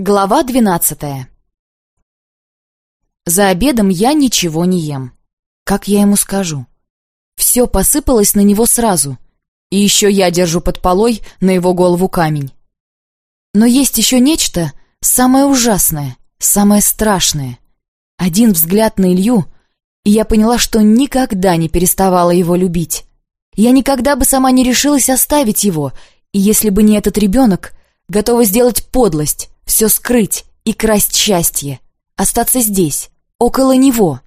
Глава двенадцатая За обедом я ничего не ем. Как я ему скажу? Все посыпалось на него сразу. И еще я держу под полой на его голову камень. Но есть еще нечто самое ужасное, самое страшное. Один взгляд на Илью, и я поняла, что никогда не переставала его любить. Я никогда бы сама не решилась оставить его, и если бы не этот ребенок, готова сделать подлость, все скрыть и красть счастье, остаться здесь, около него.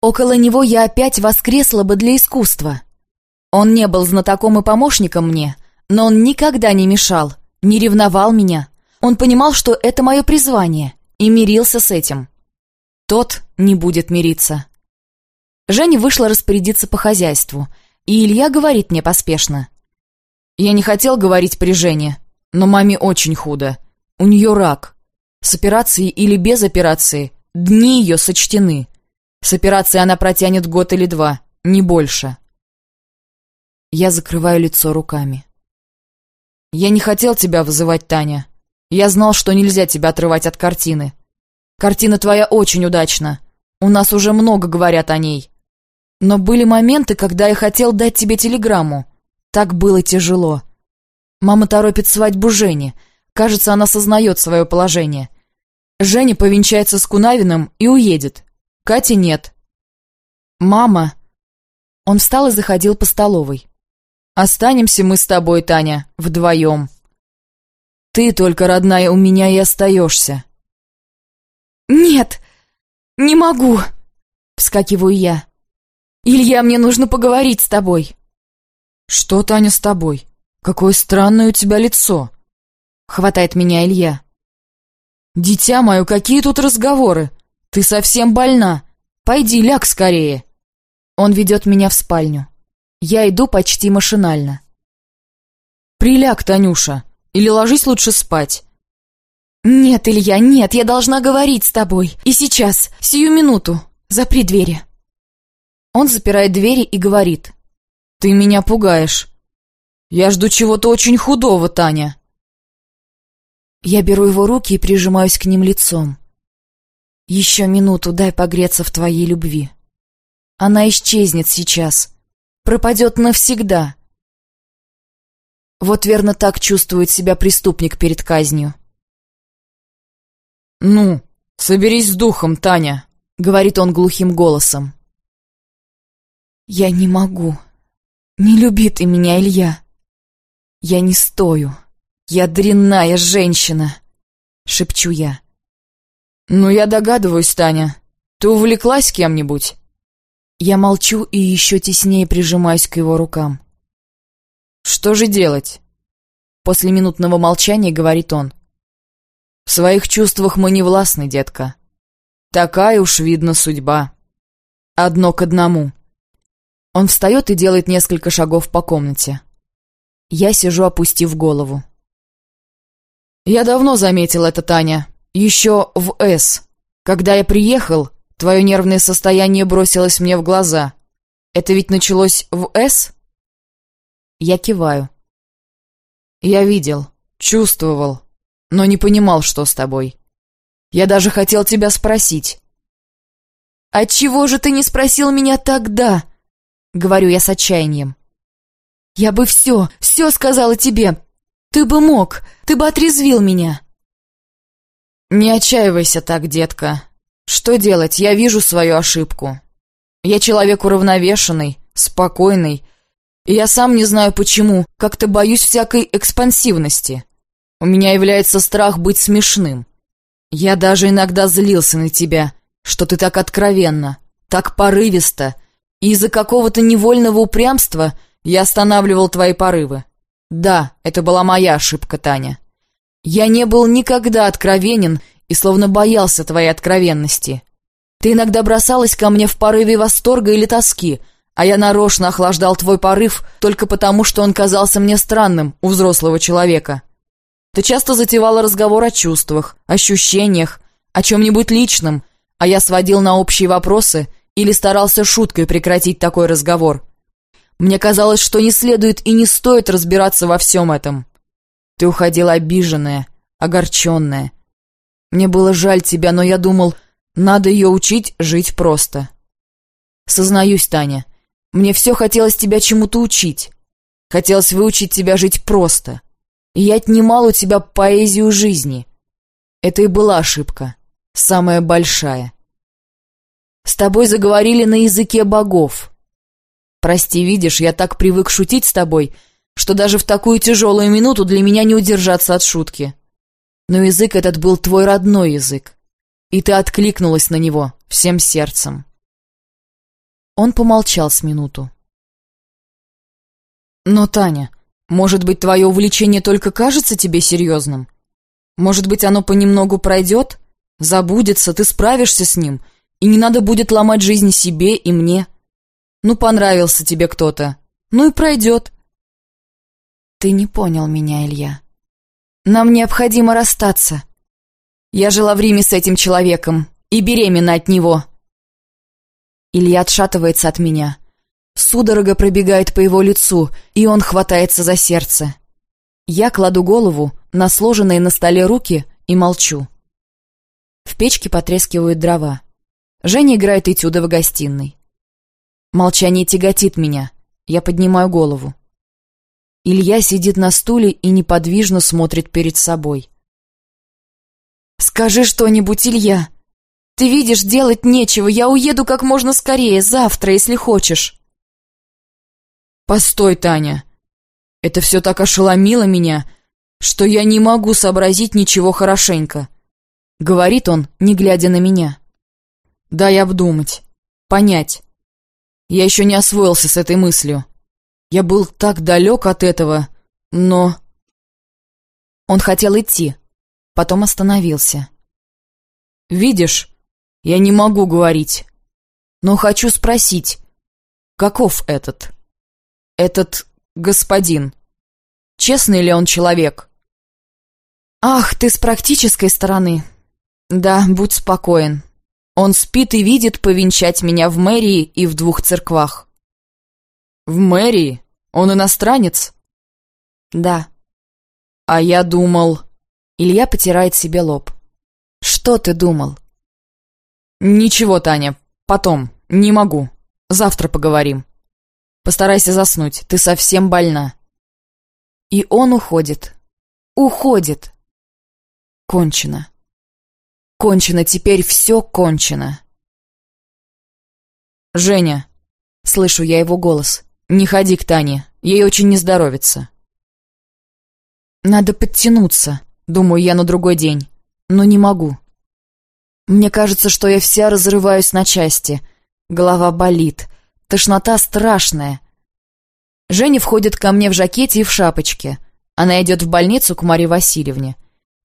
Около него я опять воскресла бы для искусства. Он не был знатоком и помощником мне, но он никогда не мешал, не ревновал меня. Он понимал, что это мое призвание, и мирился с этим. Тот не будет мириться. Женя вышла распорядиться по хозяйству, и Илья говорит мне поспешно. «Я не хотел говорить при Жене, но маме очень худо. У нее рак. С операцией или без операции дни ее сочтены. С операцией она протянет год или два, не больше. Я закрываю лицо руками. Я не хотел тебя вызывать, Таня. Я знал, что нельзя тебя отрывать от картины. Картина твоя очень удачна. У нас уже много говорят о ней. Но были моменты, когда я хотел дать тебе телеграмму. Так было тяжело. Мама торопит свадьбу Жени — Кажется, она сознает свое положение. Женя повенчается с Кунавиным и уедет. Кати нет. «Мама...» Он встал и заходил по столовой. «Останемся мы с тобой, Таня, вдвоем. Ты только, родная, у меня и остаешься». «Нет, не могу!» Вскакиваю я. «Илья, мне нужно поговорить с тобой!» «Что, Таня, с тобой? Какое странное у тебя лицо!» Хватает меня Илья. «Дитя мое, какие тут разговоры? Ты совсем больна. Пойди, ляг скорее». Он ведет меня в спальню. Я иду почти машинально. «Приляг, Танюша, или ложись лучше спать». «Нет, Илья, нет, я должна говорить с тобой. И сейчас, сию минуту. Запри двери». Он запирает двери и говорит. «Ты меня пугаешь. Я жду чего-то очень худого, Таня». Я беру его руки и прижимаюсь к ним лицом. Еще минуту дай погреться в твоей любви. Она исчезнет сейчас, пропадет навсегда. Вот верно так чувствует себя преступник перед казнью. «Ну, соберись с духом, Таня», — говорит он глухим голосом. «Я не могу. Не люби ты меня, Илья. Я не стою». «Я дрянная женщина!» — шепчу я. «Ну, я догадываюсь, Таня. Ты увлеклась кем-нибудь?» Я молчу и еще теснее прижимаюсь к его рукам. «Что же делать?» После минутного молчания говорит он. «В своих чувствах мы не властны, детка. Такая уж, видно, судьба. Одно к одному». Он встает и делает несколько шагов по комнате. Я сижу, опустив голову. «Я давно заметил это, Таня. Еще в «С». Когда я приехал, твое нервное состояние бросилось мне в глаза. Это ведь началось в «С»?» Я киваю. «Я видел, чувствовал, но не понимал, что с тобой. Я даже хотел тебя спросить». «Отчего же ты не спросил меня тогда?» — говорю я с отчаянием. «Я бы все, все сказала тебе, ты бы мог, ты бы отрезвил меня. Не отчаивайся так, детка. Что делать, я вижу свою ошибку. Я человек уравновешенный, спокойный, и я сам не знаю почему, как-то боюсь всякой экспансивности. У меня является страх быть смешным. Я даже иногда злился на тебя, что ты так откровенно, так порывисто, и из-за какого-то невольного упрямства я останавливал твои порывы. Да, это была моя ошибка, Таня. Я не был никогда откровенен и словно боялся твоей откровенности. Ты иногда бросалась ко мне в порыве восторга или тоски, а я нарочно охлаждал твой порыв только потому, что он казался мне странным у взрослого человека. Ты часто затевала разговор о чувствах, ощущениях, о чем-нибудь личном, а я сводил на общие вопросы или старался шуткой прекратить такой разговор. Мне казалось, что не следует и не стоит разбираться во всем этом. Ты уходила обиженная, огорченная, Мне было жаль тебя, но я думал, надо ее учить жить просто. Сознаюсь, Таня, мне все хотелось тебя чему-то учить. Хотелось выучить тебя жить просто. И я отнимал у тебя поэзию жизни. Это и была ошибка. Самая большая. С тобой заговорили на языке богов. Прости, видишь, я так привык шутить с тобой, что даже в такую тяжелую минуту для меня не удержаться от шутки. Но язык этот был твой родной язык, и ты откликнулась на него всем сердцем. Он помолчал с минуту. «Но, Таня, может быть, твое увлечение только кажется тебе серьезным? Может быть, оно понемногу пройдет, забудется, ты справишься с ним, и не надо будет ломать жизнь себе и мне? Ну, понравился тебе кто-то, ну и пройдет». «Ты не понял меня, Илья. Нам необходимо расстаться. Я жила в Риме с этим человеком и беременна от него». Илья отшатывается от меня. Судорога пробегает по его лицу, и он хватается за сердце. Я кладу голову на сложенные на столе руки и молчу. В печке потрескивают дрова. Женя играет этюды в гостиной. Молчание тяготит меня. Я поднимаю голову. Илья сидит на стуле и неподвижно смотрит перед собой. «Скажи что-нибудь, Илья! Ты видишь, делать нечего, я уеду как можно скорее, завтра, если хочешь!» «Постой, Таня! Это все так ошеломило меня, что я не могу сообразить ничего хорошенько!» Говорит он, не глядя на меня. «Дай обдумать, понять. Я еще не освоился с этой мыслью. Я был так далек от этого, но...» Он хотел идти, потом остановился. «Видишь, я не могу говорить, но хочу спросить, каков этот?» этот господин? Честный ли он человек? Ах, ты с практической стороны. Да, будь спокоен. Он спит и видит повенчать меня в мэрии и в двух церквах. В мэрии? Он иностранец? Да. А я думал... Илья потирает себе лоб. Что ты думал? Ничего, Таня, потом, не могу. Завтра поговорим. Постарайся заснуть, ты совсем больна». И он уходит. Уходит. Кончено. Кончено, теперь все кончено. «Женя!» — слышу я его голос. «Не ходи к Тане, ей очень не здоровится». «Надо подтянуться», — думаю я на другой день, но не могу. Мне кажется, что я вся разрываюсь на части. Голова болит, Тошнота страшная. Женя входит ко мне в жакете и в шапочке. Она идет в больницу к Марии Васильевне.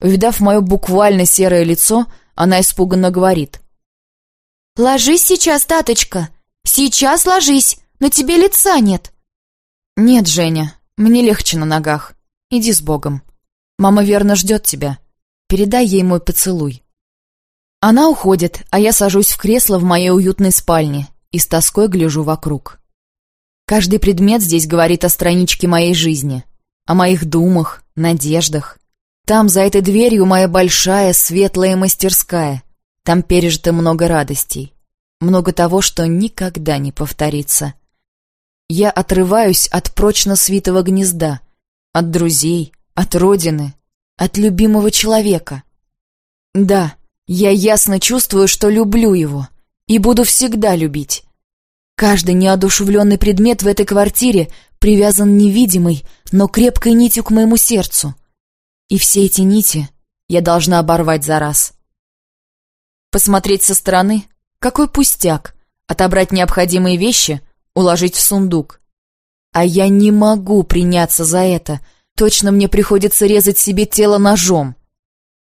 Увидав мое буквально серое лицо, она испуганно говорит. «Ложись сейчас, таточка! Сейчас ложись! На тебе лица нет!» «Нет, Женя, мне легче на ногах. Иди с Богом. Мама верно ждет тебя. Передай ей мой поцелуй». Она уходит, а я сажусь в кресло в моей уютной спальне и с тоской гляжу вокруг. Каждый предмет здесь говорит о страничке моей жизни, о моих думах, надеждах. Там, за этой дверью, моя большая, светлая мастерская. Там пережито много радостей, много того, что никогда не повторится. Я отрываюсь от прочно свитого гнезда, от друзей, от родины, от любимого человека. Да, я ясно чувствую, что люблю его и буду всегда любить. Каждый неодушевленный предмет в этой квартире привязан невидимой, но крепкой нитью к моему сердцу. И все эти нити я должна оборвать за раз. Посмотреть со стороны — какой пустяк, отобрать необходимые вещи, уложить в сундук. А я не могу приняться за это, точно мне приходится резать себе тело ножом.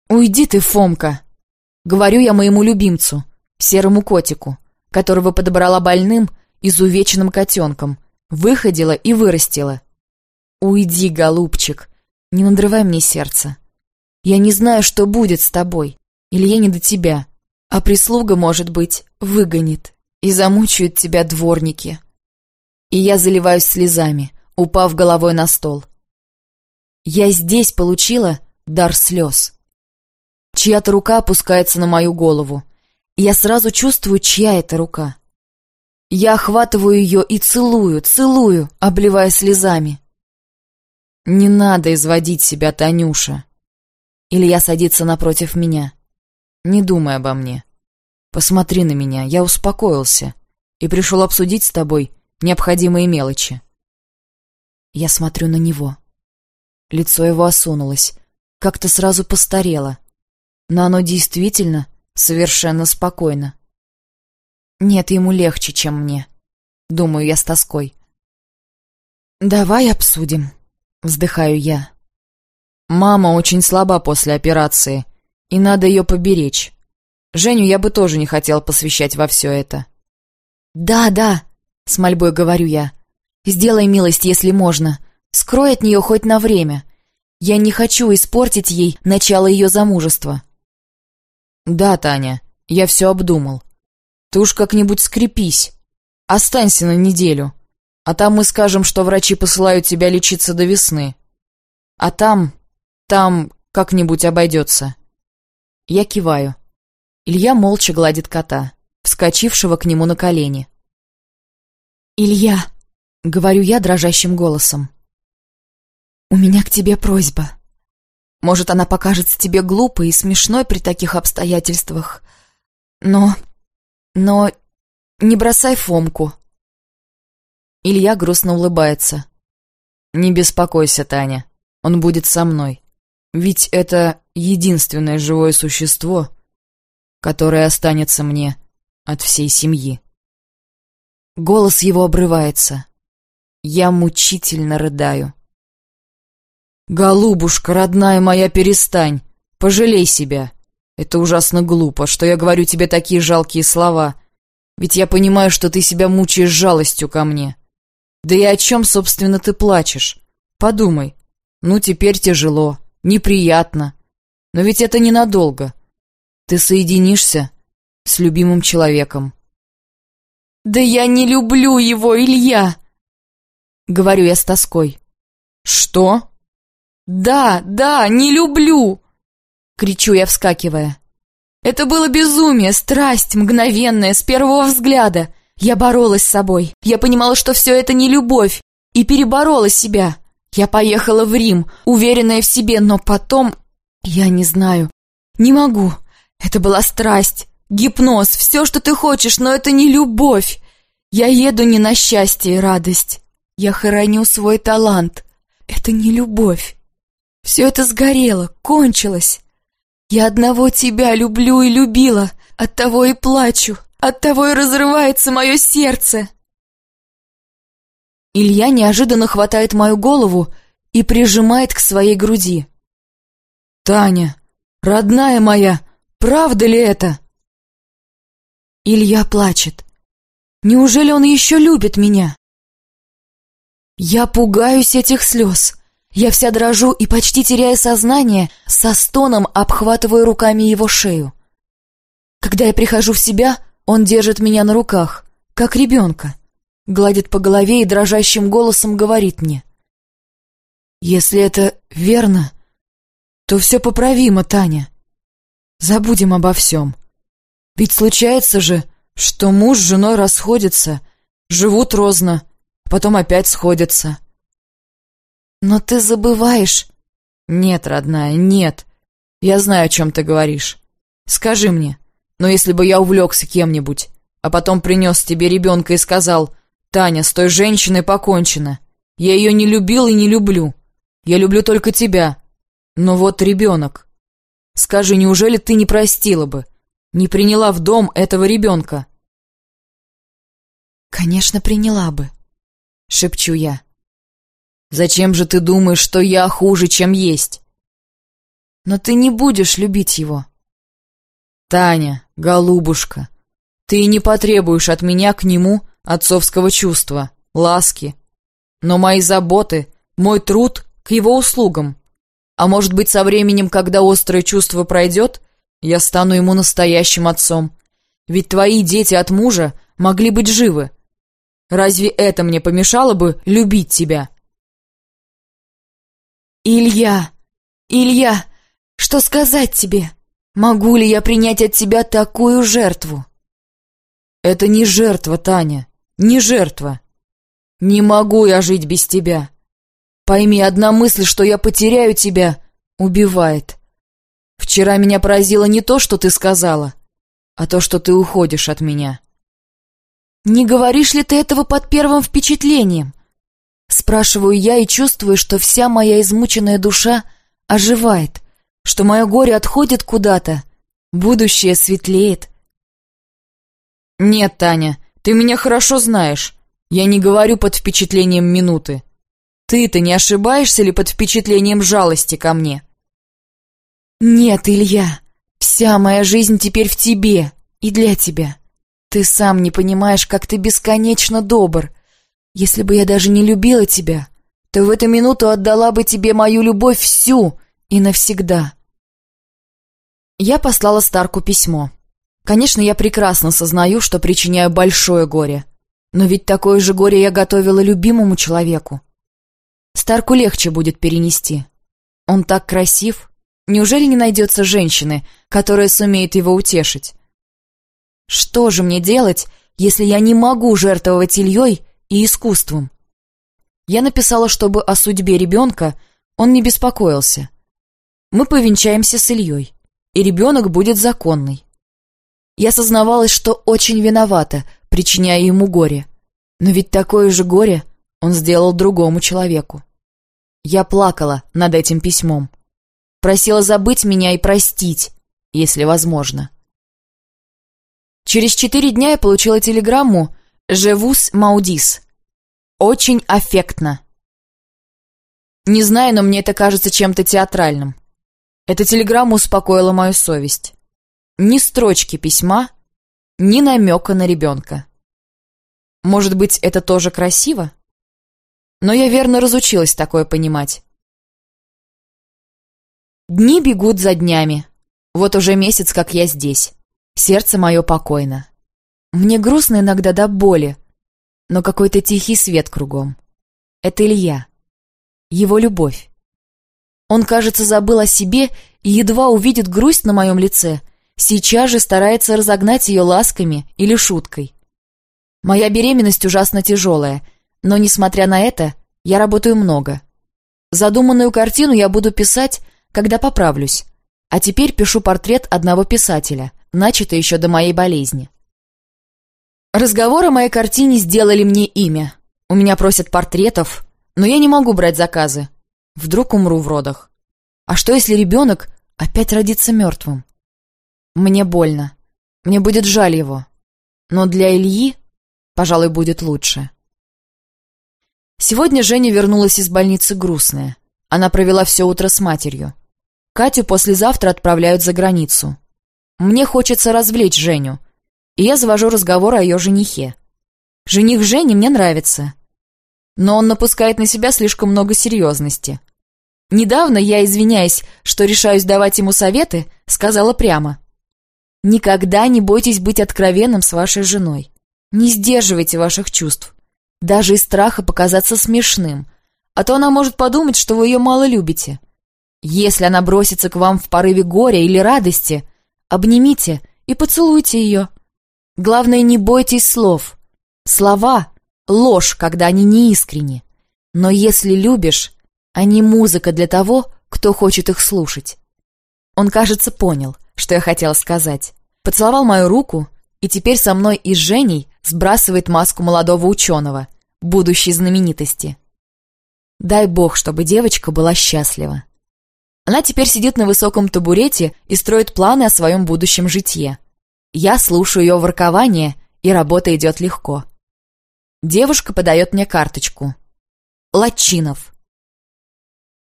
«Уйди ты, Фомка!» — говорю я моему любимцу, серому котику — которого подобрала больным, изувеченным котенком, выходила и вырастила. «Уйди, голубчик, не надрывай мне сердце. Я не знаю, что будет с тобой, или я не до тебя, а прислуга, может быть, выгонит, и замучают тебя дворники». И я заливаюсь слезами, упав головой на стол. Я здесь получила дар слез. Чья-то рука опускается на мою голову. Я сразу чувствую, чья это рука. Я охватываю ее и целую, целую, обливая слезами. «Не надо изводить себя, Танюша!» Илья садится напротив меня. «Не думай обо мне. Посмотри на меня, я успокоился и пришел обсудить с тобой необходимые мелочи». Я смотрю на него. Лицо его осунулось, как-то сразу постарело, но оно действительно совершенно спокойно. Нет, ему легче, чем мне. Думаю я с тоской. «Давай обсудим», — вздыхаю я. «Мама очень слаба после операции, и надо ее поберечь. Женю я бы тоже не хотел посвящать во все это». «Да, да», — с мольбой говорю я. «Сделай милость, если можно. Скрой от нее хоть на время. Я не хочу испортить ей начало ее замужества». «Да, Таня, я все обдумал. Ты уж как-нибудь скрепись. Останься на неделю. А там мы скажем, что врачи посылают тебя лечиться до весны. А там... там как-нибудь обойдется». Я киваю. Илья молча гладит кота, вскочившего к нему на колени. «Илья», — говорю я дрожащим голосом, — «у меня к тебе просьба. Может, она покажется тебе глупой и смешной при таких обстоятельствах, но но не бросай Фомку. Илья грустно улыбается. Не беспокойся, Таня. Он будет со мной. Ведь это единственное живое существо, которое останется мне от всей семьи. Голос его обрывается. Я мучительно рыдаю. «Голубушка, родная моя, перестань! Пожалей себя!» Это ужасно глупо, что я говорю тебе такие жалкие слова. Ведь я понимаю, что ты себя мучаешь жалостью ко мне. Да и о чем, собственно, ты плачешь? Подумай. Ну, теперь тяжело, неприятно. Но ведь это ненадолго. Ты соединишься с любимым человеком. «Да я не люблю его, Илья!» Говорю я с тоской. «Что?» «Да, да, не люблю!» Кричу я, вскакивая. Это было безумие, страсть, мгновенная, с первого взгляда. Я боролась с собой. Я понимала, что все это не любовь. И переборола себя. Я поехала в Рим, уверенная в себе, но потом... Я не знаю. Не могу. Это была страсть, гипноз, все, что ты хочешь, но это не любовь. Я еду не на счастье и радость. Я хороню свой талант. Это не любовь. Все это сгорело, кончилось. Я одного тебя люблю и любила, оттого и плачу, оттого и разрывается мое сердце. Илья неожиданно хватает мою голову и прижимает к своей груди. «Таня, родная моя, правда ли это?» Илья плачет. Неужели он еще любит меня? Я пугаюсь этих слез. Я вся дрожу и, почти теряя сознание, со стоном обхватываю руками его шею. Когда я прихожу в себя, он держит меня на руках, как ребенка, гладит по голове и дрожащим голосом говорит мне. «Если это верно, то все поправимо, Таня. Забудем обо всем. Ведь случается же, что муж с женой расходятся, живут розно, потом опять сходятся». «Но ты забываешь...» «Нет, родная, нет. Я знаю, о чем ты говоришь. Скажи мне, но если бы я увлекся кем-нибудь, а потом принес тебе ребенка и сказал, «Таня, с той женщиной покончено. Я ее не любил и не люблю. Я люблю только тебя. Но вот ребенок. Скажи, неужели ты не простила бы, не приняла в дом этого ребенка?» «Конечно, приняла бы», — шепчу я. Зачем же ты думаешь, что я хуже, чем есть? Но ты не будешь любить его. Таня, голубушка, ты не потребуешь от меня к нему отцовского чувства, ласки. Но мои заботы, мой труд к его услугам. А может быть, со временем, когда острое чувство пройдет, я стану ему настоящим отцом. Ведь твои дети от мужа могли быть живы. Разве это мне помешало бы любить тебя?» «Илья! Илья! Что сказать тебе? Могу ли я принять от тебя такую жертву? Это не жертва, Таня, не жертва. Не могу я жить без тебя. Пойми, одна мысль, что я потеряю тебя, убивает. Вчера меня поразило не то, что ты сказала, а то, что ты уходишь от меня. Не говоришь ли ты этого под первым впечатлением? Спрашиваю я и чувствую, что вся моя измученная душа оживает, что мое горе отходит куда-то, будущее светлеет. Нет, Таня, ты меня хорошо знаешь. Я не говорю под впечатлением минуты. Ты-то не ошибаешься ли под впечатлением жалости ко мне? Нет, Илья, вся моя жизнь теперь в тебе и для тебя. Ты сам не понимаешь, как ты бесконечно добр. Если бы я даже не любила тебя, то в эту минуту отдала бы тебе мою любовь всю и навсегда. Я послала Старку письмо. Конечно, я прекрасно сознаю, что причиняю большое горе. Но ведь такое же горе я готовила любимому человеку. Старку легче будет перенести. Он так красив. Неужели не найдется женщины, которая сумеет его утешить? Что же мне делать, если я не могу жертвовать Ильей и искусством? Я написала, чтобы о судьбе ребенка он не беспокоился. Мы повенчаемся с Ильей, и ребенок будет законный. Я сознавалась, что очень виновата, причиняя ему горе. Но ведь такое же горе он сделал другому человеку. Я плакала над этим письмом. Просила забыть меня и простить, если возможно. Через четыре дня я получила телеграмму «Жевус Маудис». Очень аффектно. Не знаю, но мне это кажется чем-то театральным. Эта телеграмма успокоила мою совесть. Ни строчки письма, ни намека на ребенка. Может быть, это тоже красиво? Но я верно разучилась такое понимать. Дни бегут за днями. Вот уже месяц, как я здесь. Сердце мое покойно. Мне грустно иногда до боли, но какой-то тихий свет кругом. Это Илья. Его любовь. Он, кажется, забыл о себе и едва увидит грусть на моем лице, сейчас же старается разогнать ее ласками или шуткой. Моя беременность ужасно тяжелая, но, несмотря на это, я работаю много. Задуманную картину я буду писать, когда поправлюсь, а теперь пишу портрет одного писателя, начатый еще до моей болезни. Разговоры о моей картине сделали мне имя. У меня просят портретов, но я не могу брать заказы. Вдруг умру в родах. А что, если ребенок опять родится мертвым? Мне больно. Мне будет жаль его. Но для Ильи, пожалуй, будет лучше. Сегодня Женя вернулась из больницы грустная. Она провела все утро с матерью. Катю послезавтра отправляют за границу. Мне хочется развлечь Женю, и я завожу разговор о ее женихе. Жених Жени мне нравится, но он напускает на себя слишком много серьезности. Недавно я, извиняясь, что решаюсь давать ему советы, сказала прямо. «Никогда не бойтесь быть откровенным с вашей женой. Не сдерживайте ваших чувств, даже из страха показаться смешным, а то она может подумать, что вы ее мало любите. Если она бросится к вам в порыве горя или радости, Обнимите и поцелуйте ее. Главное, не бойтесь слов. Слова — ложь, когда они неискренни. Но если любишь, они музыка для того, кто хочет их слушать. Он, кажется, понял, что я хотела сказать. Поцеловал мою руку, и теперь со мной и с Женей сбрасывает маску молодого ученого, будущей знаменитости. Дай бог, чтобы девочка была счастлива. Она теперь сидит на высоком табурете и строит планы о своем будущем житье. Я слушаю ее воркование, и работа идет легко. Девушка подает мне карточку. Латчинов.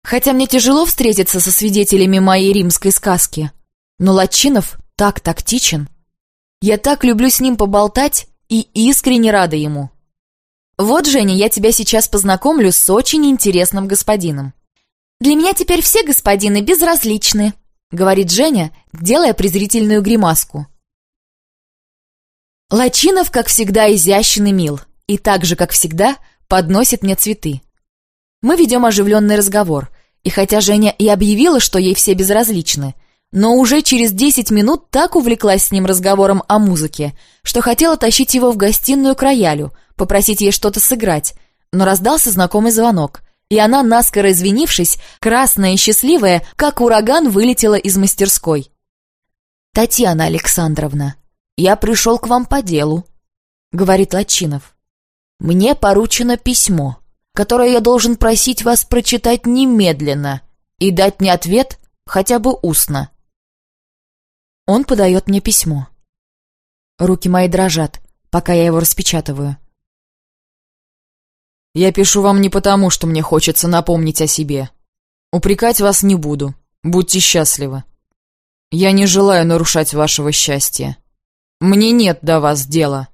Хотя мне тяжело встретиться со свидетелями моей римской сказки, но Латчинов так тактичен. Я так люблю с ним поболтать и искренне рада ему. Вот, Женя, я тебя сейчас познакомлю с очень интересным господином. «Для меня теперь все господины безразличны», — говорит Женя, делая презрительную гримаску. Лачинов, как всегда, изящен и мил, и так же, как всегда, подносит мне цветы. Мы ведем оживленный разговор, и хотя Женя и объявила, что ей все безразличны, но уже через десять минут так увлеклась с ним разговором о музыке, что хотела тащить его в гостиную к роялю, попросить ей что-то сыграть, но раздался знакомый звонок, и она, наскоро извинившись, красная и счастливая, как ураган, вылетела из мастерской. «Татьяна Александровна, я пришел к вам по делу», — говорит Лачинов. «Мне поручено письмо, которое я должен просить вас прочитать немедленно и дать мне ответ хотя бы устно». Он подает мне письмо. Руки мои дрожат, пока я его распечатываю. «Я пишу вам не потому, что мне хочется напомнить о себе. Упрекать вас не буду. Будьте счастливы. Я не желаю нарушать вашего счастья. Мне нет до вас дела.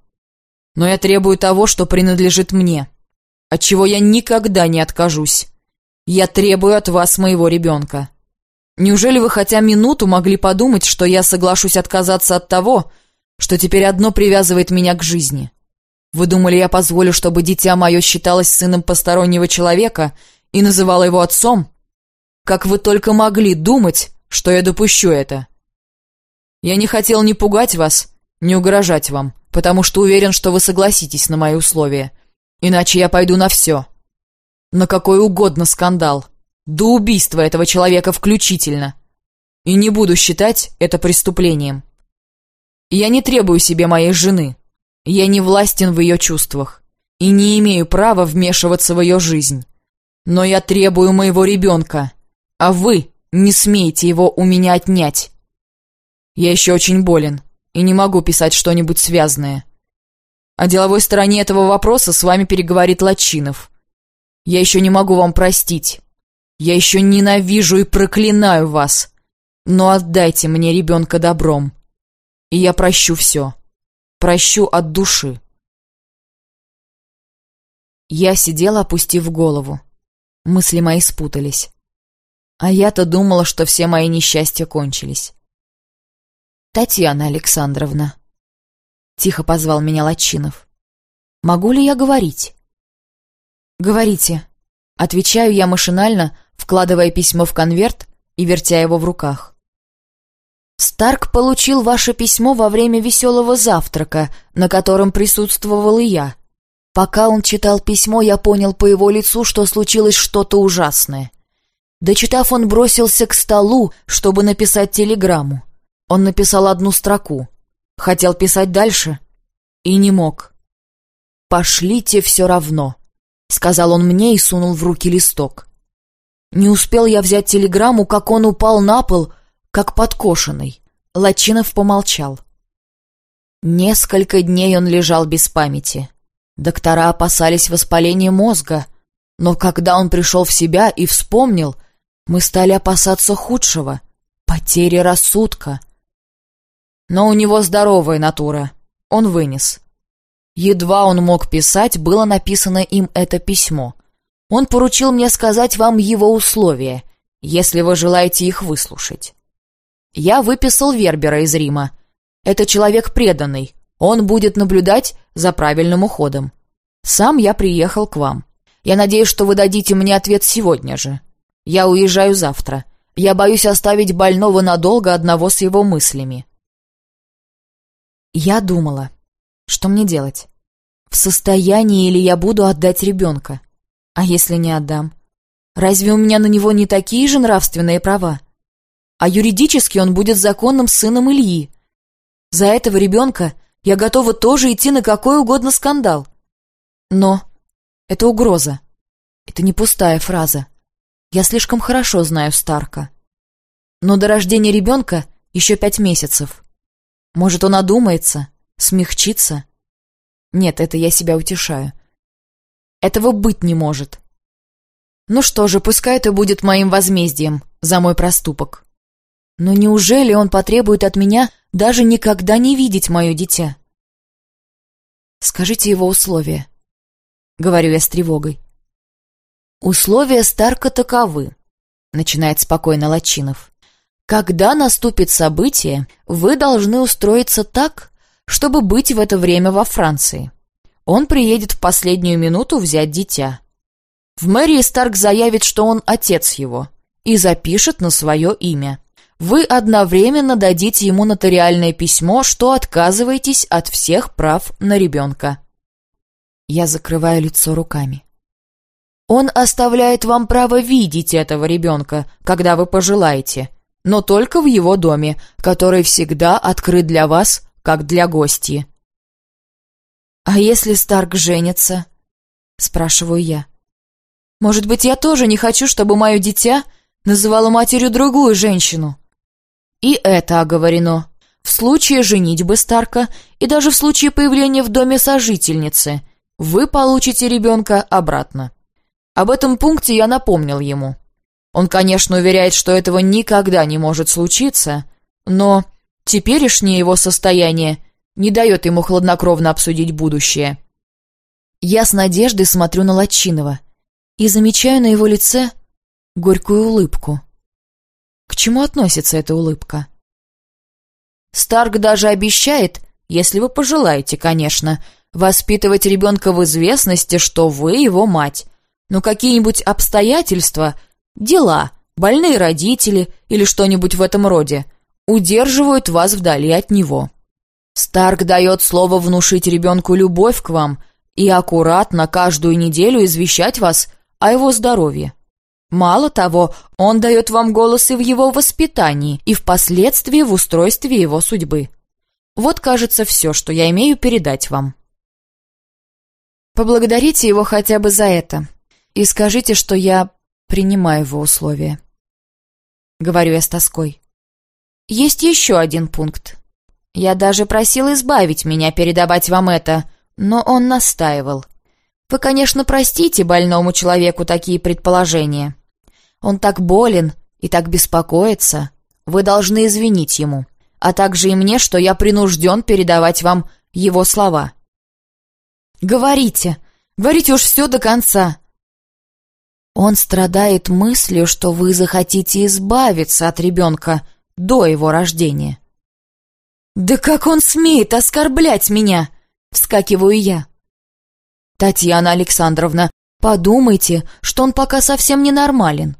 Но я требую того, что принадлежит мне, от чего я никогда не откажусь. Я требую от вас моего ребенка. Неужели вы хотя минуту могли подумать, что я соглашусь отказаться от того, что теперь одно привязывает меня к жизни? Вы думали, я позволю, чтобы дитя мое считалось сыном постороннего человека и называла его отцом? Как вы только могли думать, что я допущу это? Я не хотел ни пугать вас, ни угрожать вам, потому что уверен, что вы согласитесь на мои условия. Иначе я пойду на все. На какой угодно скандал. До убийства этого человека включительно. И не буду считать это преступлением. Я не требую себе моей жены. Я не властен в ее чувствах. И не имею права вмешиваться в ее жизнь. Но я требую моего ребенка. А вы не смеете его у меня отнять. Я еще очень болен и не могу писать что-нибудь связанное. О деловой стороне этого вопроса с вами переговорит Лачинов. Я еще не могу вам простить. Я еще ненавижу и проклинаю вас. Но отдайте мне ребенка добром. И я прощу все. Прощу от души. Я сидела, опустив голову. Мысли мои спутались. А я-то думала, что все мои несчастья кончились. «Татьяна Александровна», — тихо позвал меня Лачинов. «Могу ли я говорить?» «Говорите», — отвечаю я машинально, вкладывая письмо в конверт и вертя его в руках. «Старк получил ваше письмо во время веселого завтрака, на котором присутствовал и я. Пока он читал письмо, я понял по его лицу, что случилось что-то ужасное. Дочитав, он бросился к столу, чтобы написать телеграмму. Он написал одну строку. Хотел писать дальше и не мог. «Пошлите все равно», — сказал он мне и сунул в руки листок. Не успел я взять телеграмму, как он упал на пол, как подкошенный. Лачинов помолчал. Несколько дней он лежал без памяти. Доктора опасались воспаления мозга, но когда он пришел в себя и вспомнил, мы стали опасаться худшего — потери рассудка. Но у него здоровая натура. Он вынес. Едва он мог писать, было написано им это письмо. Он поручил мне сказать вам его условия, если вы желаете их выслушать. Я выписал Вербера из Рима. Это человек преданный. Он будет наблюдать за правильным уходом. Сам я приехал к вам. Я надеюсь, что вы дадите мне ответ сегодня же. Я уезжаю завтра. Я боюсь оставить больного надолго одного с его мыслями. Я думала, что мне делать? В состоянии ли я буду отдать ребенка? А если не отдам? Разве у меня на него не такие же нравственные права? А юридически он будет законным сыном Ильи. За этого ребенка я готова тоже идти на какой угодно скандал. Но это угроза. Это не пустая фраза. Я слишком хорошо знаю Старка. Но до рождения ребенка еще пять месяцев. Может, он одумается, смягчится? Нет, это я себя утешаю. Этого быть не может. Ну что же, пускай это будет моим возмездием за мой проступок. Но неужели он потребует от меня даже никогда не видеть мое дитя? Скажите его условия. Говорю я с тревогой. Условия Старка таковы, начинает спокойно Лачинов. Когда наступит событие, вы должны устроиться так, чтобы быть в это время во Франции. Он приедет в последнюю минуту взять дитя. В мэрии Старк заявит, что он отец его, и запишет на свое имя. вы одновременно дадите ему нотариальное письмо, что отказываетесь от всех прав на ребенка. Я закрываю лицо руками. Он оставляет вам право видеть этого ребенка, когда вы пожелаете, но только в его доме, который всегда открыт для вас, как для гостей. «А если Старк женится?» — спрашиваю я. «Может быть, я тоже не хочу, чтобы мое дитя называло матерью другую женщину?» И это оговорено. В случае женитьбы Старка и даже в случае появления в доме сожительницы вы получите ребенка обратно. Об этом пункте я напомнил ему. Он, конечно, уверяет, что этого никогда не может случиться, но теперешнее его состояние не дает ему хладнокровно обсудить будущее. Я с надеждой смотрю на Латчинова и замечаю на его лице горькую улыбку. К чему относится эта улыбка? Старк даже обещает, если вы пожелаете, конечно, воспитывать ребенка в известности, что вы его мать. Но какие-нибудь обстоятельства, дела, больные родители или что-нибудь в этом роде удерживают вас вдали от него. Старк дает слово внушить ребенку любовь к вам и аккуратно каждую неделю извещать вас о его здоровье. Мало того, он дает вам голос и в его воспитании, и впоследствии в устройстве его судьбы. Вот, кажется, все, что я имею передать вам. Поблагодарите его хотя бы за это и скажите, что я принимаю его условия. Говорю я с тоской. Есть еще один пункт. Я даже просил избавить меня передавать вам это, но он настаивал. Вы, конечно, простите больному человеку такие предположения. Он так болен и так беспокоится. Вы должны извинить ему, а также и мне, что я принужден передавать вам его слова. Говорите, говорите уж все до конца. Он страдает мыслью, что вы захотите избавиться от ребенка до его рождения. «Да как он смеет оскорблять меня?» — вскакиваю я. «Татьяна Александровна, подумайте, что он пока совсем ненормален.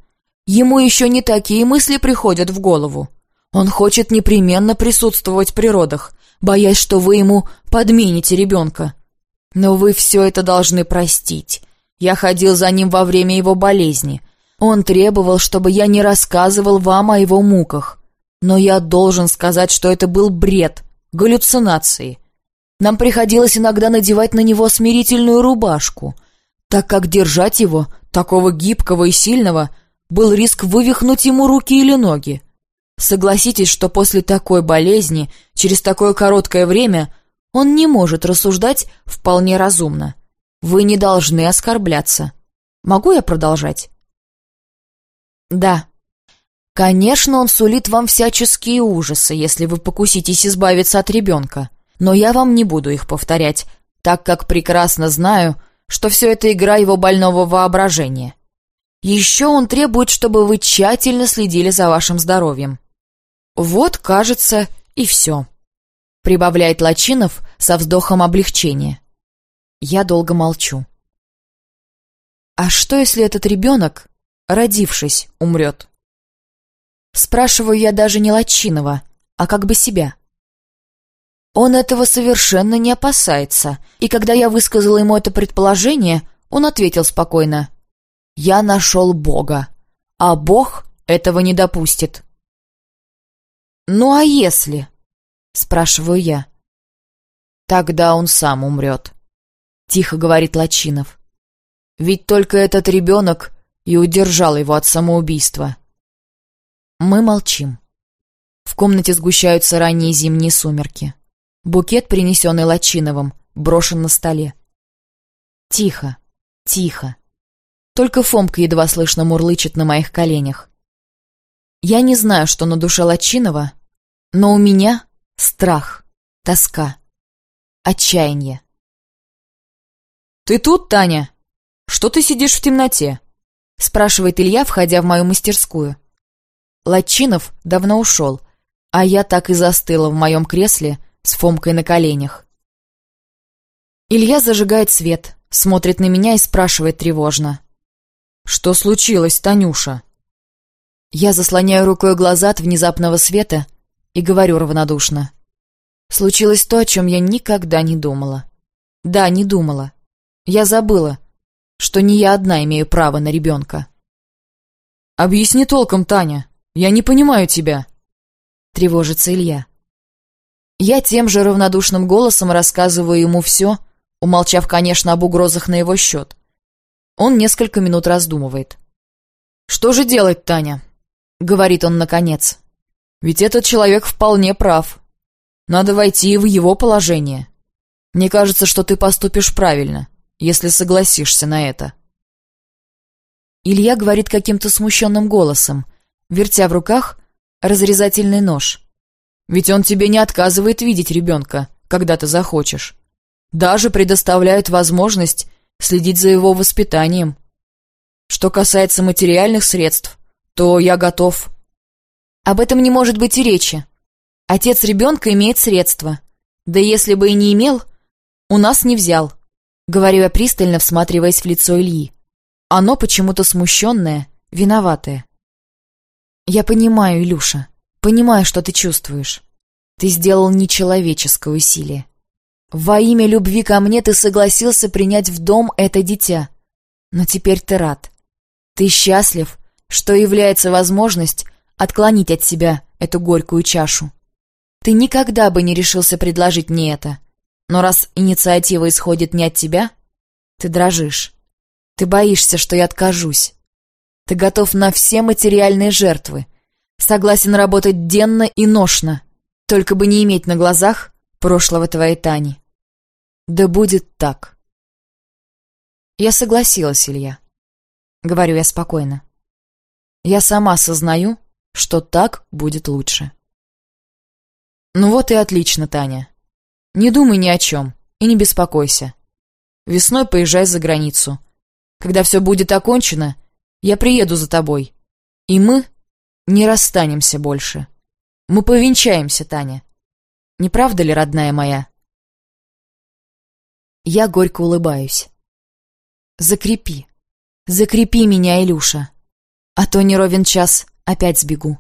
Ему еще не такие мысли приходят в голову. Он хочет непременно присутствовать при родах, боясь, что вы ему подмените ребенка. Но вы все это должны простить. Я ходил за ним во время его болезни. Он требовал, чтобы я не рассказывал вам о его муках. Но я должен сказать, что это был бред, галлюцинации. Нам приходилось иногда надевать на него смирительную рубашку, так как держать его, такого гибкого и сильного, был риск вывихнуть ему руки или ноги. Согласитесь, что после такой болезни, через такое короткое время, он не может рассуждать вполне разумно. Вы не должны оскорбляться. Могу я продолжать? Да. Конечно, он сулит вам всяческие ужасы, если вы покуситесь избавиться от ребенка но я вам не буду их повторять, так как прекрасно знаю, что все это игра его больного воображения. Еще он требует, чтобы вы тщательно следили за вашим здоровьем. Вот, кажется, и все. Прибавляет Лачинов со вздохом облегчения. Я долго молчу. А что, если этот ребенок, родившись, умрет? Спрашиваю я даже не Лачинова, а как бы себя. Он этого совершенно не опасается, и когда я высказала ему это предположение, он ответил спокойно. «Я нашел Бога, а Бог этого не допустит». «Ну а если?» — спрашиваю я. «Тогда он сам умрет», — тихо говорит Лачинов. «Ведь только этот ребенок и удержал его от самоубийства». Мы молчим. В комнате сгущаются ранние зимние сумерки. Букет, принесенный Лачиновым, брошен на столе. Тихо, тихо. Только Фомка едва слышно мурлычет на моих коленях. Я не знаю, что на душе Лачинова, но у меня страх, тоска, отчаяние. «Ты тут, Таня? Что ты сидишь в темноте?» — спрашивает Илья, входя в мою мастерскую. Лачинов давно ушел, а я так и застыла в моем кресле, с Фомкой на коленях. Илья зажигает свет, смотрит на меня и спрашивает тревожно. «Что случилось, Танюша?» Я заслоняю рукой глаза от внезапного света и говорю равнодушно. Случилось то, о чем я никогда не думала. Да, не думала. Я забыла, что не я одна имею право на ребенка. «Объясни толком, Таня. Я не понимаю тебя», — тревожится Илья. Я тем же равнодушным голосом рассказываю ему все, умолчав, конечно, об угрозах на его счет. Он несколько минут раздумывает. «Что же делать, Таня?» — говорит он наконец. «Ведь этот человек вполне прав. Надо войти в его положение. Мне кажется, что ты поступишь правильно, если согласишься на это». Илья говорит каким-то смущенным голосом, вертя в руках разрезательный нож. «Ведь он тебе не отказывает видеть ребенка, когда ты захочешь. Даже предоставляет возможность следить за его воспитанием. Что касается материальных средств, то я готов. Об этом не может быть и речи. Отец ребенка имеет средства. Да если бы и не имел, у нас не взял. Говорю я пристально, всматриваясь в лицо Ильи. Оно почему-то смущенное, виноватое. Я понимаю, Илюша, понимаю, что ты чувствуешь. Ты сделал нечеловеческое усилие. Во имя любви ко мне ты согласился принять в дом это дитя. Но теперь ты рад. Ты счастлив, что является возможность отклонить от себя эту горькую чашу. Ты никогда бы не решился предложить мне это. Но раз инициатива исходит не от тебя, ты дрожишь. Ты боишься, что я откажусь. Ты готов на все материальные жертвы. Согласен работать денно и ношно, только бы не иметь на глазах прошлого твоей Тани. Да будет так. Я согласилась, Илья. Говорю я спокойно. Я сама сознаю, что так будет лучше. Ну вот и отлично, Таня. Не думай ни о чем и не беспокойся. Весной поезжай за границу. Когда все будет окончено, я приеду за тобой. И мы не расстанемся больше. Мы повенчаемся, Таня. Не правда ли, родная моя? Я горько улыбаюсь. Закрепи. Закрепи меня, Илюша. А то не ровен час опять сбегу.